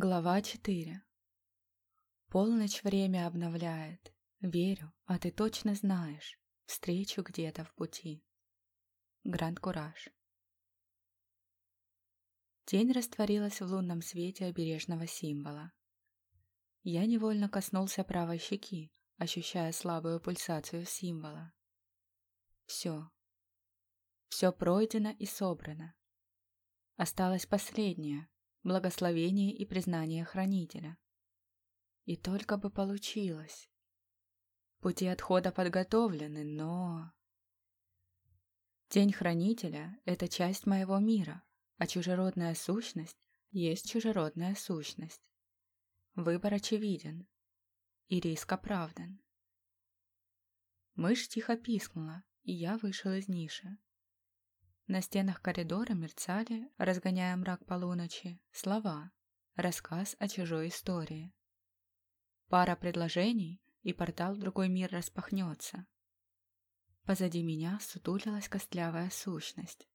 Глава 4 Полночь время обновляет. Верю, а ты точно знаешь. Встречу где-то в пути. Гранд Кураж Тень растворилась в лунном свете обережного символа. Я невольно коснулся правой щеки, ощущая слабую пульсацию символа. Все. Все пройдено и собрано. Осталось последнее, благословение и признание хранителя. И только бы получилось. Пути отхода подготовлены, но... Тень хранителя — это часть моего мира, а чужеродная сущность есть чужеродная сущность. Выбор очевиден, и риск оправдан. Мышь тихо пискнула, и я вышел из ниши. На стенах коридора мерцали, разгоняя мрак полуночи, слова, рассказ о чужой истории. Пара предложений, и портал в другой мир распахнется. Позади меня сутулилась костлявая сущность.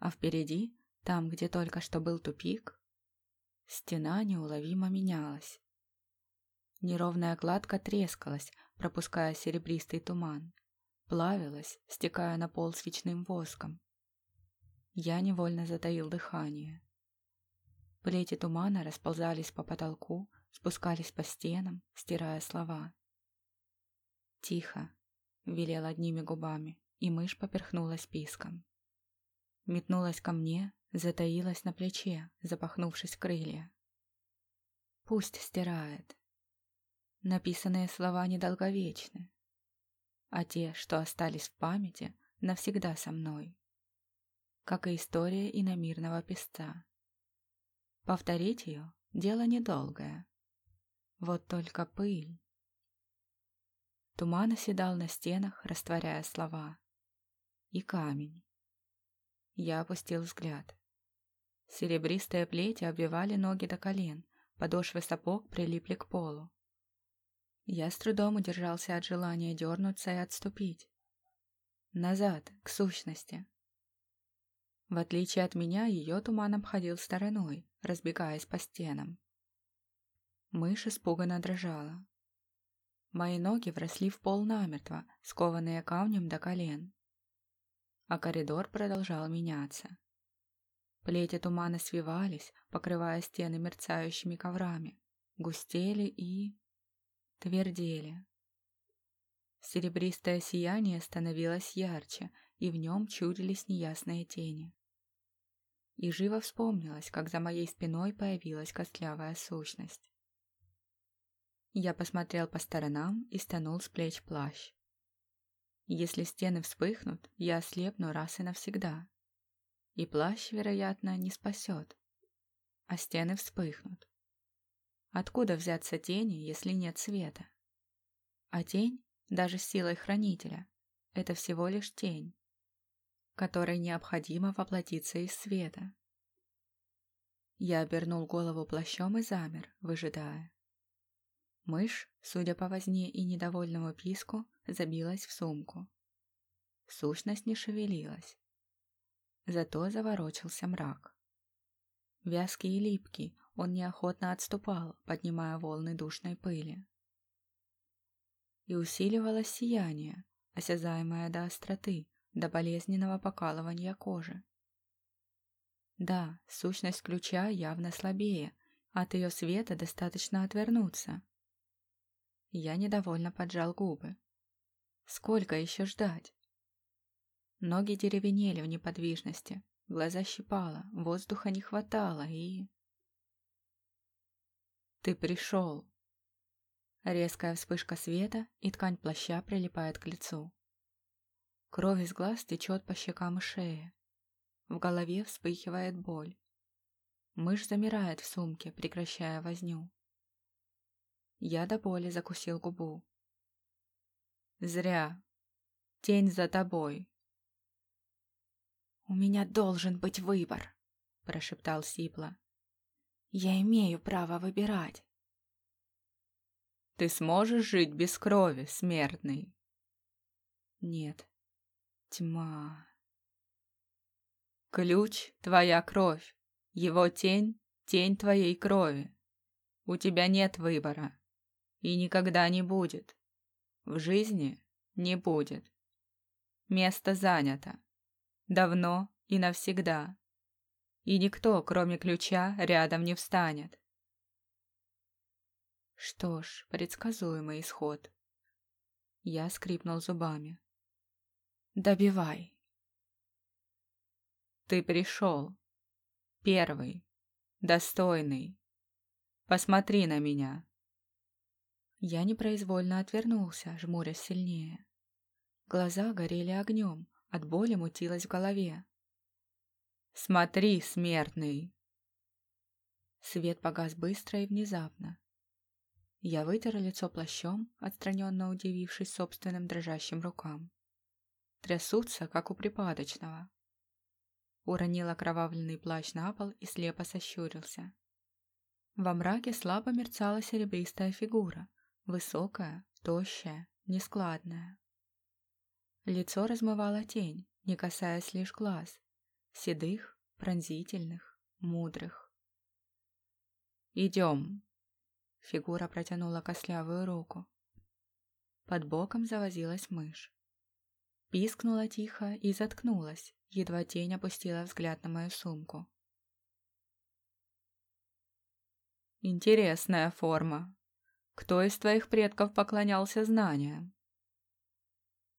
А впереди, там, где только что был тупик, стена неуловимо менялась. Неровная кладка трескалась, пропуская серебристый туман, плавилась, стекая на пол свечным воском. Я невольно затаил дыхание. Плети тумана расползались по потолку, спускались по стенам, стирая слова. «Тихо!» — велел одними губами, и мышь поперхнулась писком. Метнулась ко мне, затаилась на плече, запахнувшись крылья. «Пусть стирает!» Написанные слова недолговечны, а те, что остались в памяти, навсегда со мной как и история иномирного песца. Повторить ее – дело недолгое. Вот только пыль. Туман оседал на стенах, растворяя слова. И камень. Я опустил взгляд. Серебристые плети обвивали ноги до колен, подошвы сапог прилипли к полу. Я с трудом удержался от желания дернуться и отступить. Назад, к сущности. В отличие от меня, ее туман обходил стороной, разбегаясь по стенам. Мышь испуганно дрожала. Мои ноги вросли в пол намертво, скованные камнем до колен. А коридор продолжал меняться. Плети тумана свивались, покрывая стены мерцающими коврами, густели и... твердели. Серебристое сияние становилось ярче, и в нем чудились неясные тени. И живо вспомнилось, как за моей спиной появилась костлявая сущность. Я посмотрел по сторонам и стянул с плеч плащ. Если стены вспыхнут, я ослепну раз и навсегда. И плащ, вероятно, не спасет. А стены вспыхнут. Откуда взяться тени, если нет света? А тень, даже с силой хранителя, это всего лишь тень которой необходимо воплотиться из света. Я обернул голову плащом и замер, выжидая. Мышь, судя по возне и недовольному писку, забилась в сумку. Сущность не шевелилась. Зато заворочился мрак. Вязкий и липкий, он неохотно отступал, поднимая волны душной пыли. И усиливалось сияние, осязаемое до остроты, до болезненного покалывания кожи. Да, сущность ключа явно слабее, от ее света достаточно отвернуться. Я недовольно поджал губы. Сколько еще ждать? Ноги деревенели в неподвижности, глаза щипало, воздуха не хватало и... «Ты пришел!» Резкая вспышка света, и ткань плаща прилипает к лицу. Кровь из глаз течет по щекам и шее. В голове вспыхивает боль. Мышь замирает в сумке, прекращая возню. Я до боли закусил губу. «Зря. Тень за тобой». «У меня должен быть выбор», — прошептал Сипла. «Я имею право выбирать». «Ты сможешь жить без крови, смертный?» «Нет», Тьма. Ключ — твоя кровь, его тень тень твоей крови. У тебя нет выбора. И никогда не будет. В жизни не будет. Место занято. Давно и навсегда. И никто, кроме ключа, рядом не встанет. Что ж, предсказуемый исход. Я скрипнул зубами. Добивай. Ты пришел. Первый. Достойный. Посмотри на меня. Я непроизвольно отвернулся, жмурясь сильнее. Глаза горели огнем, от боли мутилось в голове. «Смотри, смертный!» Свет погас быстро и внезапно. Я вытер лицо плащом, отстраненно удивившись собственным дрожащим рукам. Трясутся, как у припадочного. Уронил окровавленный плащ на пол и слепо сощурился. Во мраке слабо мерцала серебристая фигура, высокая, тощая, нескладная. Лицо размывала тень, не касаясь лишь глаз, седых, пронзительных, мудрых. «Идем», Фигура протянула костлявую руку. Под боком завозилась мышь. Пискнула тихо и заткнулась, едва тень опустила взгляд на мою сумку. «Интересная форма. Кто из твоих предков поклонялся знаниям?»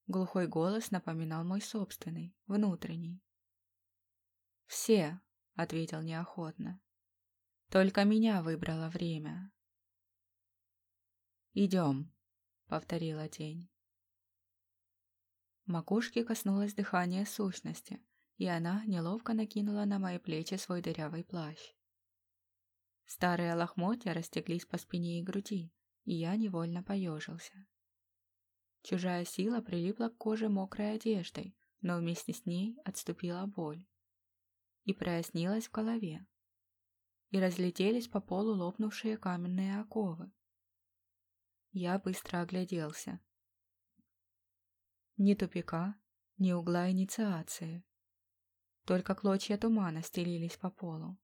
Глухой голос напоминал мой собственный, внутренний. «Все», — ответил неохотно. «Только меня выбрало время». «Идем», — повторила тень. Макушки коснулось дыхания сущности, и она неловко накинула на мои плечи свой дырявый плащ. Старые лохмотья растеклись по спине и груди, и я невольно поежился. Чужая сила прилипла к коже мокрой одеждой, но вместе с ней отступила боль. И прояснилась в голове. И разлетелись по полу лопнувшие каменные оковы, я быстро огляделся. Ни тупика, ни угла инициации. Только клочья тумана стелились по полу.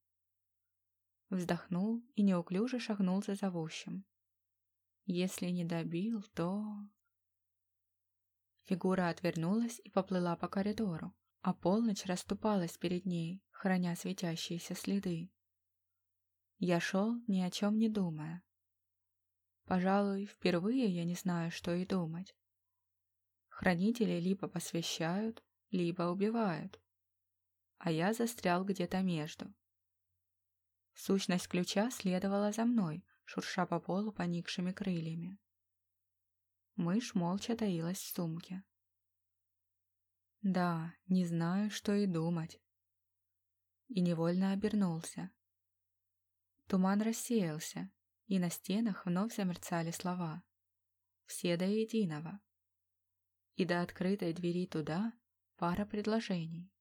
Вздохнул и неуклюже шагнул за зовущим. Если не добил, то... Фигура отвернулась и поплыла по коридору, а полночь расступалась перед ней, храня светящиеся следы. Я шел, ни о чем не думая, Пожалуй, впервые я не знаю, что и думать. Хранители либо посвящают, либо убивают. А я застрял где-то между. Сущность ключа следовала за мной, шурша по полу поникшими крыльями. Мышь молча таилась в сумке. Да, не знаю, что и думать. И невольно обернулся. Туман рассеялся, и на стенах вновь замерцали слова. Все до единого. И до открытой двери туда пара предложений.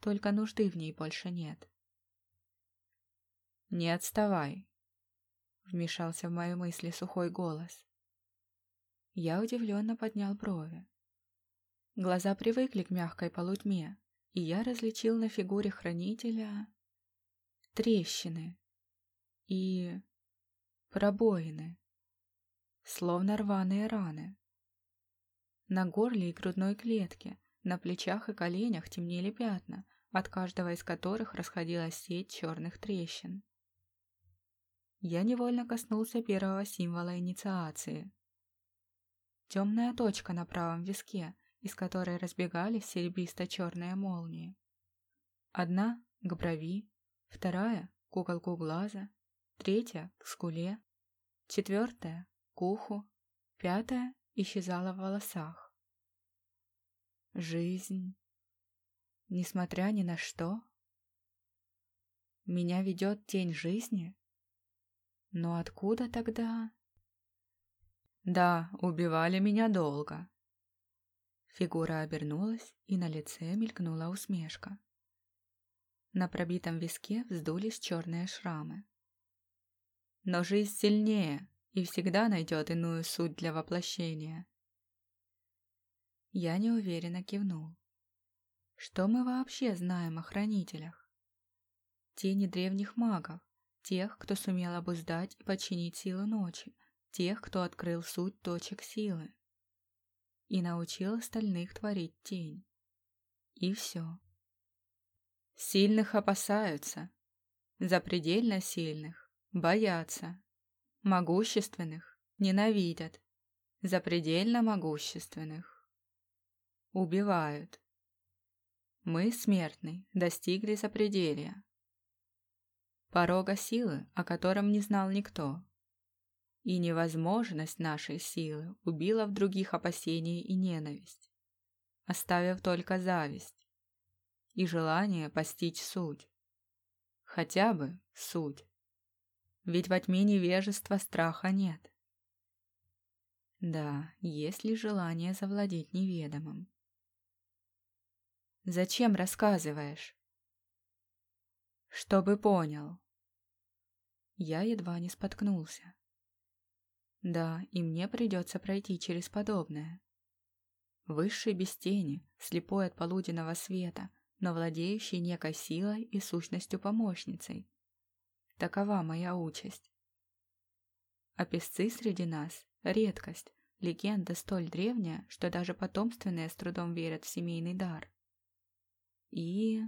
Только нужды в ней больше нет. «Не отставай», — вмешался в мои мысли сухой голос. Я удивленно поднял брови. Глаза привыкли к мягкой полутьме, и я различил на фигуре хранителя трещины и пробоины, словно рваные раны. На горле и грудной клетке, на плечах и коленях темнели пятна, от каждого из которых расходилась сеть черных трещин. Я невольно коснулся первого символа инициации. Темная точка на правом виске, из которой разбегались серебристо-черные молнии. Одна — к брови, вторая — к уголку глаза, третья — к скуле, четвертая — к уху, пятая исчезала в волосах. Жизнь, несмотря ни на что, меня ведет тень жизни? Но откуда тогда? Да, убивали меня долго. Фигура обернулась, и на лице мелькнула усмешка. На пробитом виске вздулись черные шрамы. Но жизнь сильнее и всегда найдет иную суть для воплощения. Я неуверенно кивнул. Что мы вообще знаем о хранителях? Тени древних магов, Тех, кто сумел обуздать и подчинить силу ночи, тех, кто открыл суть точек силы и научил остальных творить тень. И все. Сильных опасаются, запредельно сильных боятся, могущественных ненавидят, запредельно могущественных убивают. Мы, смертный, достигли запределья. Порога силы, о котором не знал никто. И невозможность нашей силы убила в других опасение и ненависть, оставив только зависть и желание постичь суть. Хотя бы суть. Ведь во тьме невежества страха нет. Да, есть ли желание завладеть неведомым? Зачем рассказываешь? Чтобы понял. Я едва не споткнулся. Да, и мне придется пройти через подобное. Высший без тени, слепой от полуденного света, но владеющий некой силой и сущностью помощницей. Такова моя участь. А песцы среди нас — редкость, легенда столь древняя, что даже потомственные с трудом верят в семейный дар. И...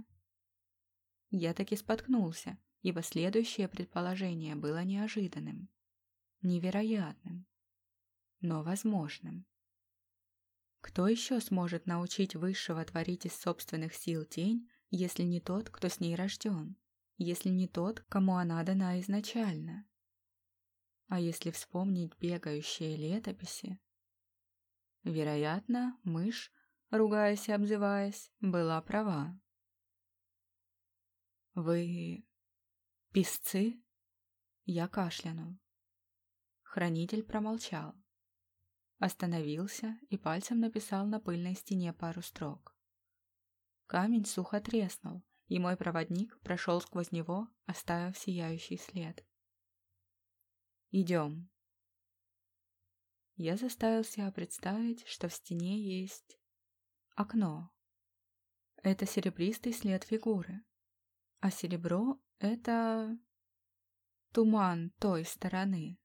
Я таки споткнулся, ибо следующее предположение было неожиданным невероятным, но возможным. Кто еще сможет научить Высшего творить из собственных сил тень, если не тот, кто с ней рожден, если не тот, кому она дана изначально? А если вспомнить бегающие летописи? Вероятно, мышь, ругаясь и обзываясь, была права. «Вы... писцы?» Я кашлянул. Хранитель промолчал. Остановился и пальцем написал на пыльной стене пару строк. Камень сухо треснул, и мой проводник прошел сквозь него, оставив сияющий след. «Идем». Я заставил себя представить, что в стене есть окно. Это серебристый след фигуры, а серебро — это туман той стороны.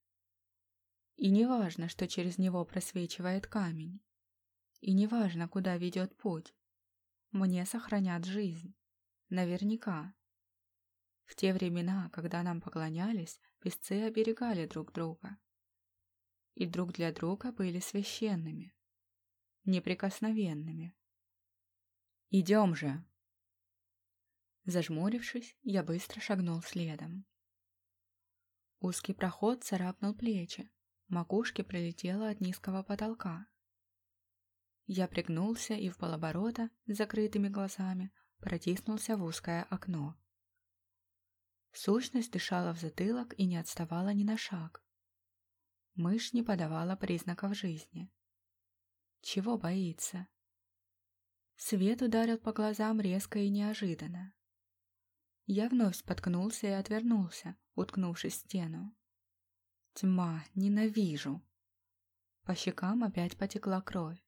И не важно, что через него просвечивает камень. И не важно, куда ведет путь. Мне сохранят жизнь. Наверняка. В те времена, когда нам поклонялись, песцы оберегали друг друга. И друг для друга были священными, неприкосновенными. «Идем же!» Зажмурившись, я быстро шагнул следом. Узкий проход царапнул плечи, макушке прилетела от низкого потолка. Я пригнулся и в полоборота, с закрытыми глазами, протиснулся в узкое окно. Сущность дышала в затылок и не отставала ни на шаг. Мышь не подавала признаков жизни. Чего боится? Свет ударил по глазам резко и неожиданно. Я вновь споткнулся и отвернулся, уткнувшись в стену. Тьма, ненавижу. По щекам опять потекла кровь.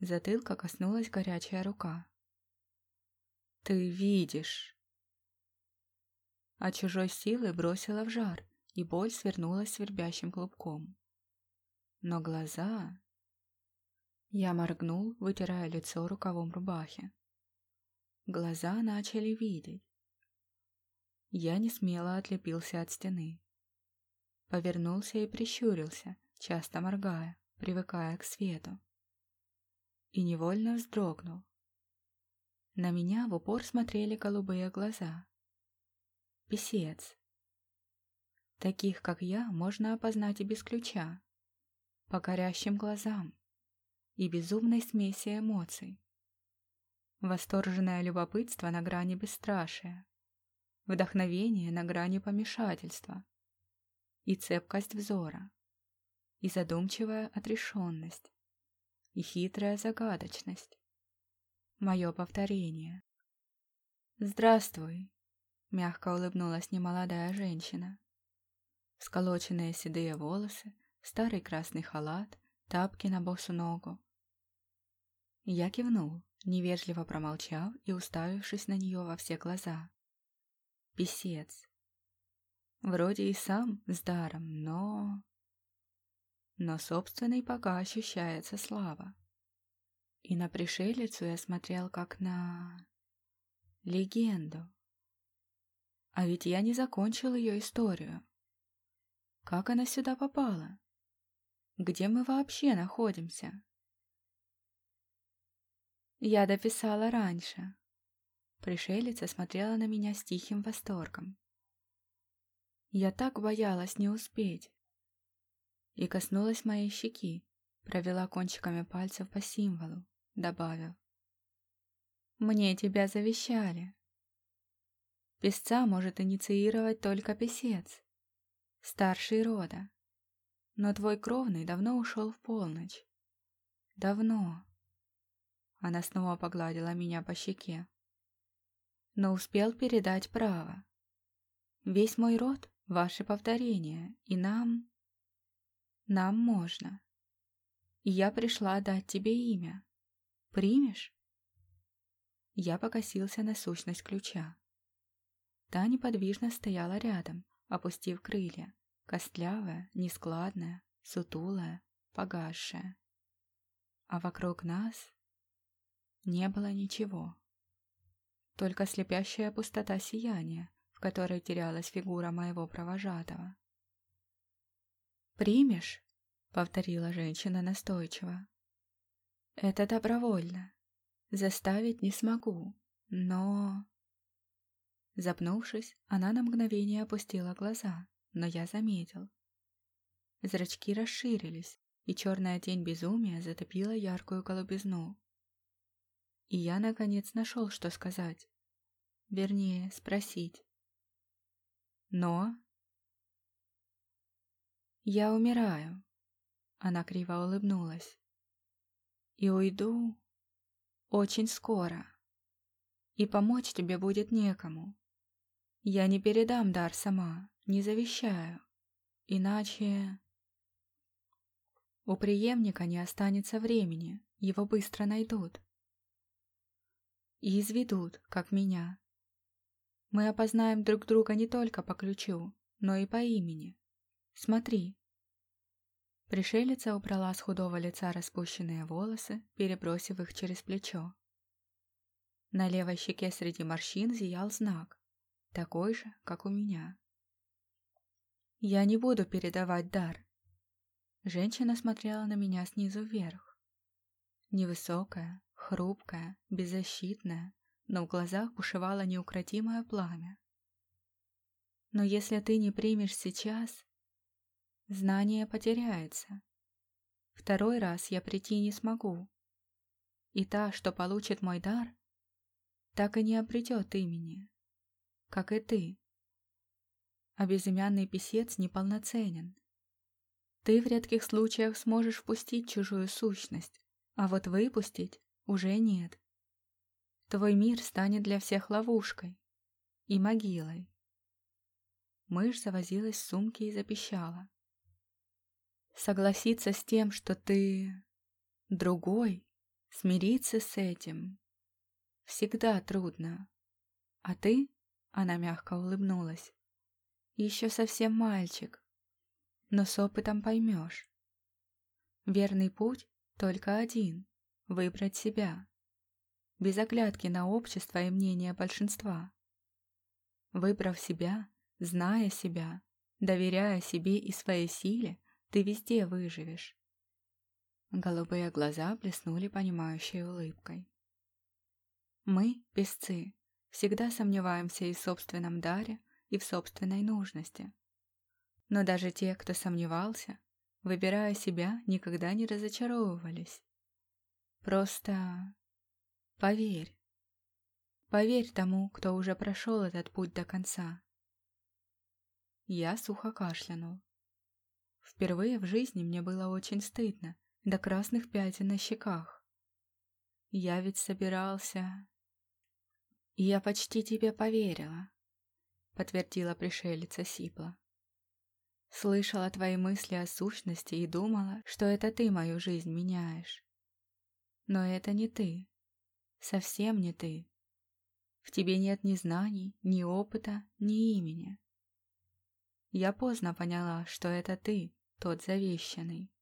Затылка коснулась горячая рука. Ты видишь. А чужой силы бросила в жар, и боль свернулась свербящим клубком. Но глаза... Я моргнул, вытирая лицо рукавом рубахи. Глаза начали видеть. Я не смело отлепился от стены. Повернулся и прищурился, часто моргая, привыкая к свету. И невольно вздрогнул. На меня в упор смотрели голубые глаза. Песец. Таких, как я, можно опознать и без ключа. По горящим глазам и безумной смеси эмоций. Восторженное любопытство на грани бесстрашия. Вдохновение на грани помешательства и цепкость взора, и задумчивая отрешенность, и хитрая загадочность. Мое повторение. «Здравствуй!» — мягко улыбнулась немолодая женщина. Сколоченные седые волосы, старый красный халат, тапки на босу ногу. Я кивнул, невежливо промолчав и уставившись на нее во все глаза. Песец. Вроде и сам с даром, но... Но собственный пока ощущается слава. И на пришелицу я смотрел как на... легенду. А ведь я не закончил ее историю. Как она сюда попала? Где мы вообще находимся? Я дописала раньше. Пришелица смотрела на меня с тихим восторгом. Я так боялась не успеть. И коснулась моей щеки, провела кончиками пальцев по символу, добавив. Мне тебя завещали. Песца может инициировать только писец, старший рода. Но твой кровный давно ушел в полночь. Давно. Она снова погладила меня по щеке. Но успел передать право. Весь мой род — ваши повторения, и нам... Нам можно. Я пришла дать тебе имя. Примешь? Я покосился на сущность ключа. Та неподвижно стояла рядом, опустив крылья, костлявая, нескладная, сутулая, погасшая. А вокруг нас не было ничего. Только слепящая пустота сияния, в которой терялась фигура моего провожатого. «Примешь?» — повторила женщина настойчиво. «Это добровольно. Заставить не смогу, но...» Запнувшись, она на мгновение опустила глаза, но я заметил. Зрачки расширились, и черная тень безумия затопила яркую голубизну. И я, наконец, нашел, что сказать. Вернее, спросить. Но... Я умираю. Она криво улыбнулась. И уйду очень скоро. И помочь тебе будет некому. Я не передам дар сама, не завещаю. Иначе... У преемника не останется времени, его быстро найдут и изведут, как меня. Мы опознаем друг друга не только по ключу, но и по имени. Смотри. Пришелица убрала с худого лица распущенные волосы, перебросив их через плечо. На левой щеке среди морщин зиял знак, такой же, как у меня. «Я не буду передавать дар». Женщина смотрела на меня снизу вверх. Невысокая, хрупкая, беззащитная, но в глазах бушевало неукротимое пламя. Но если ты не примешь сейчас, знание потеряется. Второй раз я прийти не смогу. И та, что получит мой дар, так и не обретет имени, как и ты. А безымянный писец неполноценен. Ты в редких случаях сможешь впустить чужую сущность, а вот выпустить уже нет. Твой мир станет для всех ловушкой и могилой. Мышь завозилась в сумке и запищала. Согласиться с тем, что ты другой, смириться с этим, всегда трудно. А ты, она мягко улыбнулась, еще совсем мальчик, но с опытом поймешь. Верный путь только один выбрать себя, без оглядки на общество и мнение большинства. Выбрав себя, зная себя, доверяя себе и своей силе, ты везде выживешь. Голубые глаза блеснули понимающей улыбкой. Мы, песцы, всегда сомневаемся и в собственном даре, и в собственной нужности. Но даже те, кто сомневался, выбирая себя, никогда не разочаровывались. Просто поверь. Поверь тому, кто уже прошел этот путь до конца. Я сухо кашлянул. Впервые в жизни мне было очень стыдно, до красных пятен на щеках. Я ведь собирался... «Я почти тебе поверила», — подтвердила пришелица Сипла. «Слышала твои мысли о сущности и думала, что это ты мою жизнь меняешь. Но это не ты. Совсем не ты. В тебе нет ни знаний, ни опыта, ни имени. Я поздно поняла, что это ты, тот завещанный.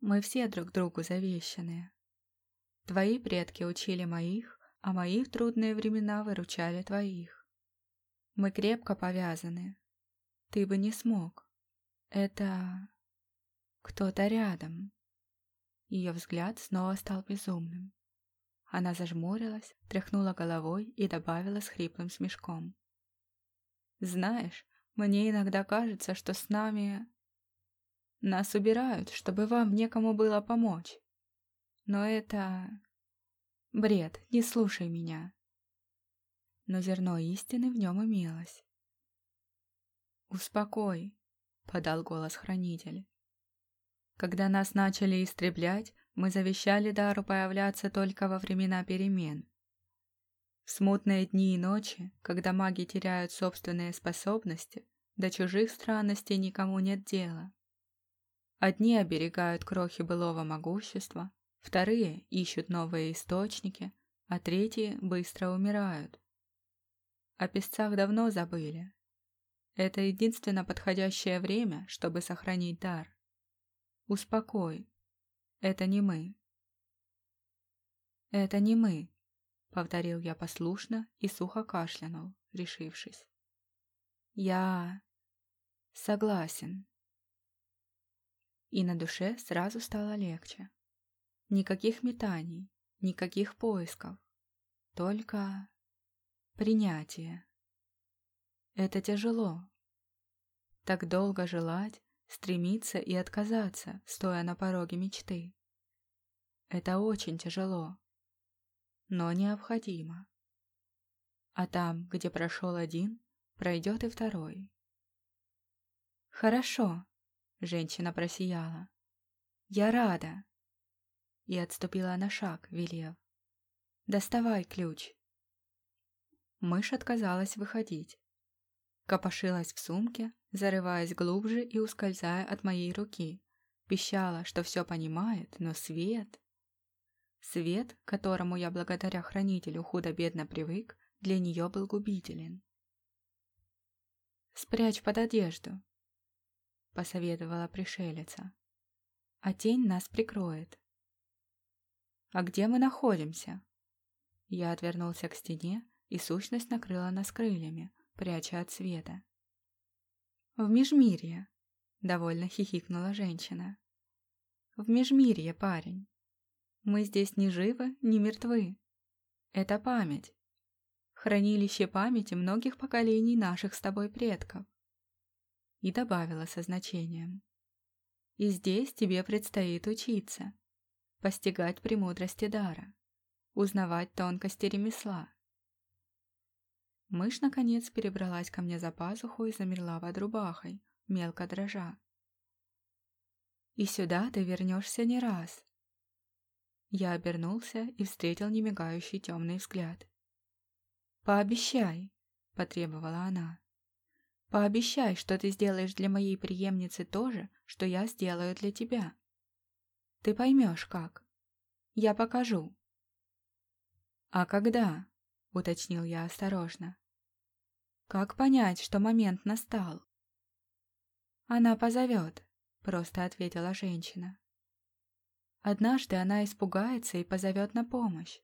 Мы все друг другу завещанные. Твои предки учили моих, а мои в трудные времена выручали твоих. Мы крепко повязаны. Ты бы не смог. Это... кто-то рядом. Ее взгляд снова стал безумным. Она зажмурилась, тряхнула головой и добавила с хриплым смешком. «Знаешь, мне иногда кажется, что с нами... Нас убирают, чтобы вам некому было помочь. Но это... Бред, не слушай меня». Но зерно истины в нем имелось. «Успокой», — подал голос хранитель. Когда нас начали истреблять, мы завещали Дару появляться только во времена перемен. В смутные дни и ночи, когда маги теряют собственные способности, до чужих странностей никому нет дела. Одни оберегают крохи былого могущества, вторые ищут новые источники, а третьи быстро умирают. О песцах давно забыли. Это единственно подходящее время, чтобы сохранить дар. Успокой. Это не мы. Это не мы, повторил я послушно и сухо кашлянул, решившись. Я согласен. И на душе сразу стало легче. Никаких метаний, никаких поисков. Только принятие. Это тяжело. Так долго желать, стремиться и отказаться, стоя на пороге мечты. Это очень тяжело, но необходимо. А там, где прошел один, пройдет и второй. «Хорошо», — женщина просияла. «Я рада». И отступила на шаг, велев. «Доставай ключ». Мышь отказалась выходить. Копошилась в сумке, зарываясь глубже и ускользая от моей руки. Пищала, что все понимает, но свет... Свет, которому я благодаря хранителю худо-бедно привык, для нее был губителен. «Спрячь под одежду», — посоветовала пришелица. «А тень нас прикроет». «А где мы находимся?» Я отвернулся к стене, и сущность накрыла нас крыльями, пряча от света. «В Межмирье», — довольно хихикнула женщина. «В Межмирье, парень. Мы здесь ни живы, ни мертвы. Это память. Хранилище памяти многих поколений наших с тобой предков». И добавила со значением. «И здесь тебе предстоит учиться, постигать премудрости дара, узнавать тонкости ремесла, Мышь, наконец, перебралась ко мне за пазуху и замерла под рубахой, мелко дрожа. «И сюда ты вернешься не раз». Я обернулся и встретил немигающий темный взгляд. «Пообещай», — потребовала она. «Пообещай, что ты сделаешь для моей преемницы то же, что я сделаю для тебя. Ты поймешь, как. Я покажу». «А когда?» — уточнил я осторожно. «Как понять, что момент настал?» «Она позовет», — просто ответила женщина. «Однажды она испугается и позовет на помощь.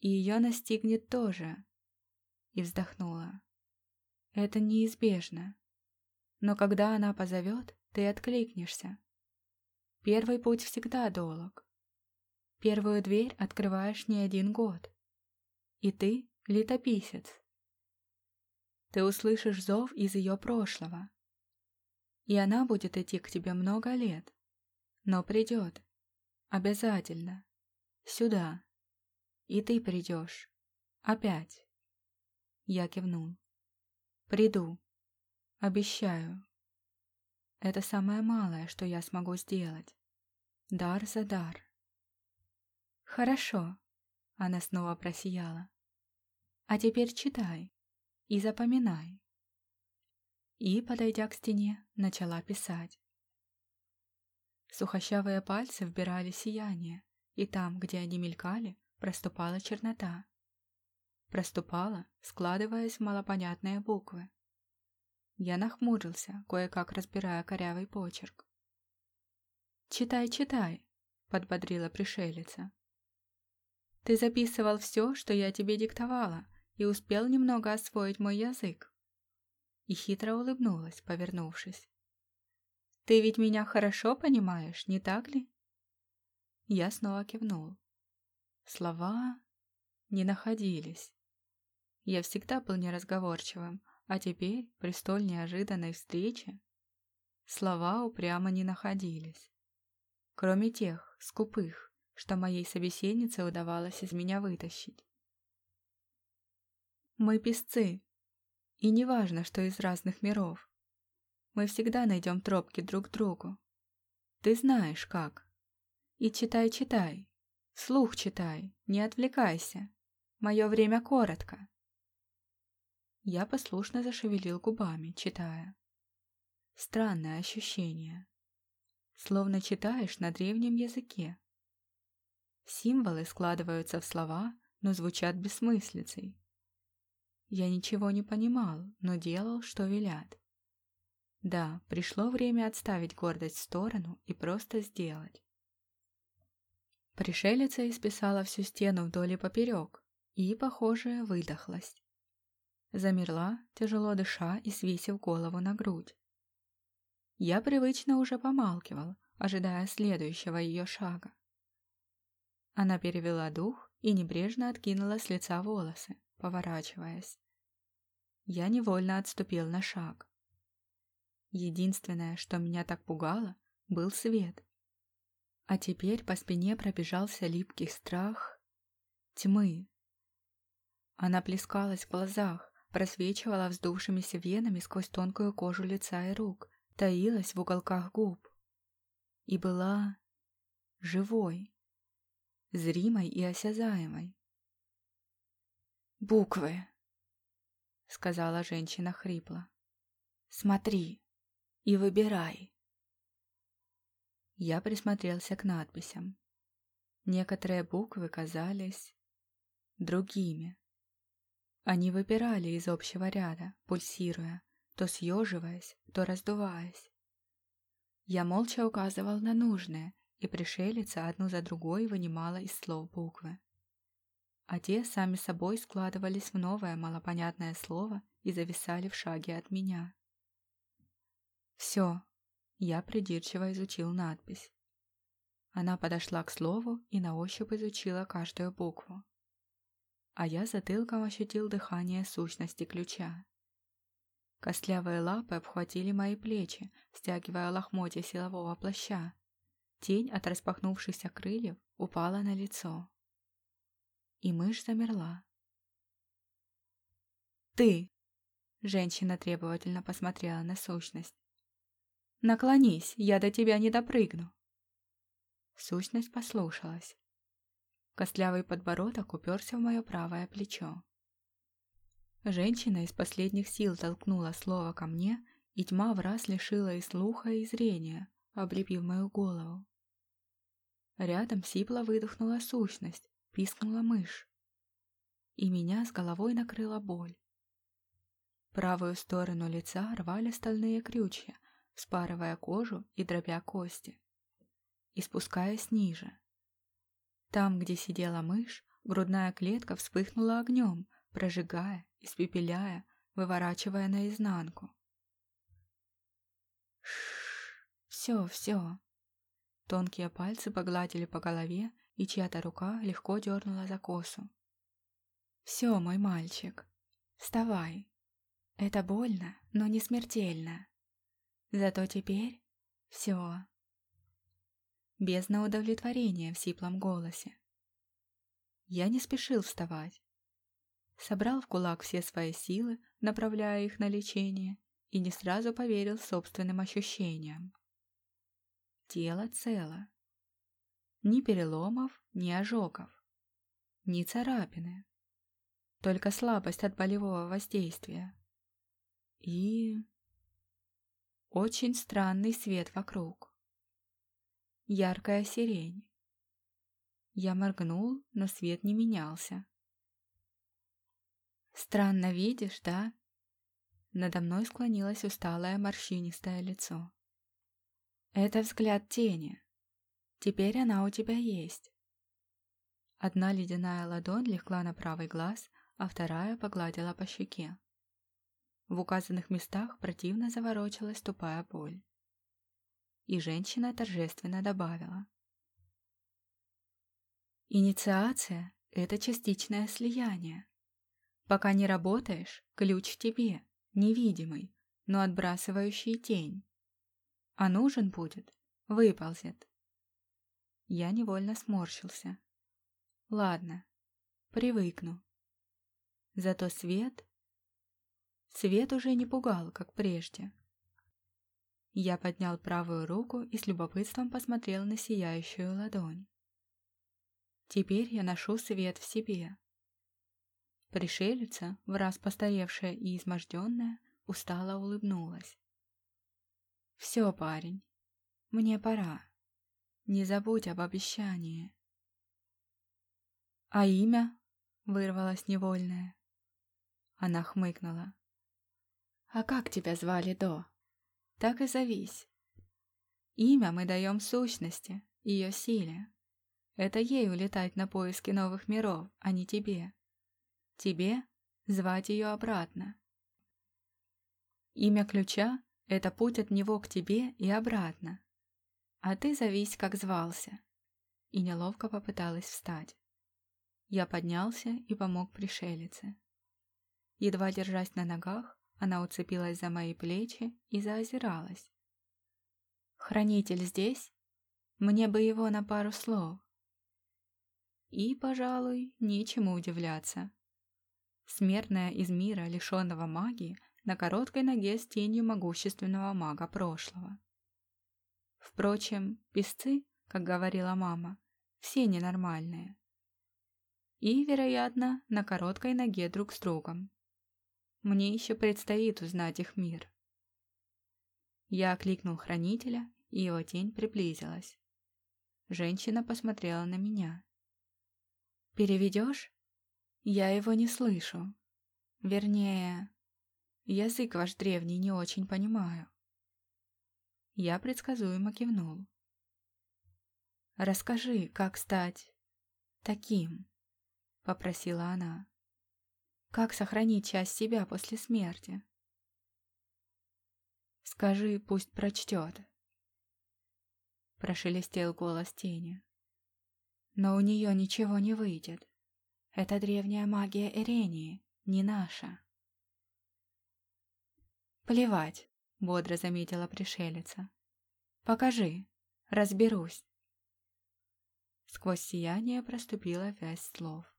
И ее настигнет тоже». И вздохнула. «Это неизбежно. Но когда она позовет, ты откликнешься. Первый путь всегда долг. Первую дверь открываешь не один год. И ты — летописец. Ты услышишь зов из ее прошлого. И она будет идти к тебе много лет. Но придет. Обязательно. Сюда. И ты придешь. Опять. Я кивнул. Приду. Обещаю. Это самое малое, что я смогу сделать. Дар за дар. Хорошо. Она снова просияла. А теперь читай и запоминай. И, подойдя к стене, начала писать. Сухощавые пальцы вбирали сияние, и там, где они мелькали, проступала чернота. Проступала, складываясь в малопонятные буквы. Я нахмурился, кое-как разбирая корявый почерк. «Читай, читай», — подбодрила пришелица. «Ты записывал все, что я тебе диктовала, и успел немного освоить мой язык». И хитро улыбнулась, повернувшись. «Ты ведь меня хорошо понимаешь, не так ли?» Я снова кивнул. Слова не находились. Я всегда был неразговорчивым, а теперь, при столь неожиданной встрече, слова упрямо не находились. Кроме тех, скупых, что моей собеседнице удавалось из меня вытащить. Мы песцы, и неважно, что из разных миров. Мы всегда найдем тропки друг к другу. Ты знаешь как. И читай-читай, слух читай, не отвлекайся. Мое время коротко. Я послушно зашевелил губами, читая. Странное ощущение. Словно читаешь на древнем языке. Символы складываются в слова, но звучат бессмыслицей. Я ничего не понимал, но делал, что велят. Да, пришло время отставить гордость в сторону и просто сделать. Пришелица исписала всю стену вдоль и поперек и, похоже, выдохлась. Замерла, тяжело дыша и свесив голову на грудь. Я привычно уже помалкивал, ожидая следующего ее шага. Она перевела дух и небрежно откинула с лица волосы, поворачиваясь. Я невольно отступил на шаг. Единственное, что меня так пугало, был свет. А теперь по спине пробежался липкий страх тьмы. Она плескалась в глазах, просвечивала вздувшимися венами сквозь тонкую кожу лица и рук, таилась в уголках губ. И была живой, зримой и осязаемой. «Буквы!» — сказала женщина хрипло. «Смотри и выбирай». Я присмотрелся к надписям. Некоторые буквы казались другими. Они выпирали из общего ряда, пульсируя, то съеживаясь, то раздуваясь. Я молча указывал на нужные, и пришелица одну за другой вынимала из слов буквы. А те сами собой складывались в новое малопонятное слово и зависали в шаге от меня. «Все», — я придирчиво изучил надпись. Она подошла к слову и на ощупь изучила каждую букву а я затылком ощутил дыхание сущности ключа. Костлявые лапы обхватили мои плечи, стягивая лохмотья силового плаща. Тень от распахнувшихся крыльев упала на лицо. И мышь замерла. «Ты!» — женщина требовательно посмотрела на сущность. «Наклонись, я до тебя не допрыгну!» Сущность послушалась. Костлявый подбородок уперся в мое правое плечо. Женщина из последних сил толкнула слово ко мне, и тьма в раз лишила и слуха, и зрения, облепив мою голову. Рядом сипло выдохнула сущность, пискнула мышь. И меня с головой накрыла боль. Правую сторону лица рвали стальные крючья, вспарывая кожу и дробя кости. И спускаясь ниже. Там, где сидела мышь, грудная клетка вспыхнула огнем, прожигая, испепеляя, выворачивая наизнанку. Шш, все, все. Тонкие пальцы погладили по голове, и чья-то рука легко дернула за косу. Все, мой мальчик, вставай. Это больно, но не смертельно. Зато теперь все бездна удовлетворения в сиплом голосе. Я не спешил вставать. Собрал в кулак все свои силы, направляя их на лечение, и не сразу поверил собственным ощущениям. Тело цело. Ни переломов, ни ожогов. Ни царапины. Только слабость от болевого воздействия. И... Очень странный свет вокруг яркая сирень. Я моргнул, но свет не менялся. «Странно видишь, да?» Надо мной склонилось усталое морщинистое лицо. Это взгляд тени. Теперь она у тебя есть. Одна ледяная ладонь легла на правый глаз, а вторая погладила по щеке. В указанных местах противно заворочилась тупая боль. И женщина торжественно добавила. Инициация — это частичное слияние. Пока не работаешь, ключ в тебе, невидимый, но отбрасывающий тень. А нужен будет, выползет. Я невольно сморщился. Ладно, привыкну. Зато свет... Свет уже не пугал, как прежде. Я поднял правую руку и с любопытством посмотрел на сияющую ладонь. Теперь я ношу свет в себе. Пришелица, в раз постаревшая и изможденная, устало улыбнулась. «Все, парень, мне пора. Не забудь об обещании». «А имя?» — вырвалась невольная. Она хмыкнула. «А как тебя звали до?» «Так и зовись. Имя мы даем сущности, ее силе. Это ей улетать на поиски новых миров, а не тебе. Тебе звать ее обратно. Имя ключа — это путь от него к тебе и обратно. А ты зовись, как звался. И неловко попыталась встать. Я поднялся и помог пришелице. Едва держась на ногах, она уцепилась за мои плечи и заозиралась. «Хранитель здесь? Мне бы его на пару слов». И, пожалуй, нечему удивляться. Смертная из мира, лишенного магии, на короткой ноге с тенью могущественного мага прошлого. Впрочем, песцы, как говорила мама, все ненормальные. И, вероятно, на короткой ноге друг с другом. Мне еще предстоит узнать их мир. Я окликнул хранителя, и его тень приблизилась. Женщина посмотрела на меня. «Переведешь?» «Я его не слышу. Вернее, язык ваш древний не очень понимаю». Я предсказуемо кивнул. «Расскажи, как стать таким?» — попросила она. «Как сохранить часть себя после смерти?» «Скажи, пусть прочтет», — прошелестел голос тени. «Но у нее ничего не выйдет. Это древняя магия Эрении, не наша». «Плевать», — бодро заметила пришелица. «Покажи, разберусь». Сквозь сияние проступила вязь слов.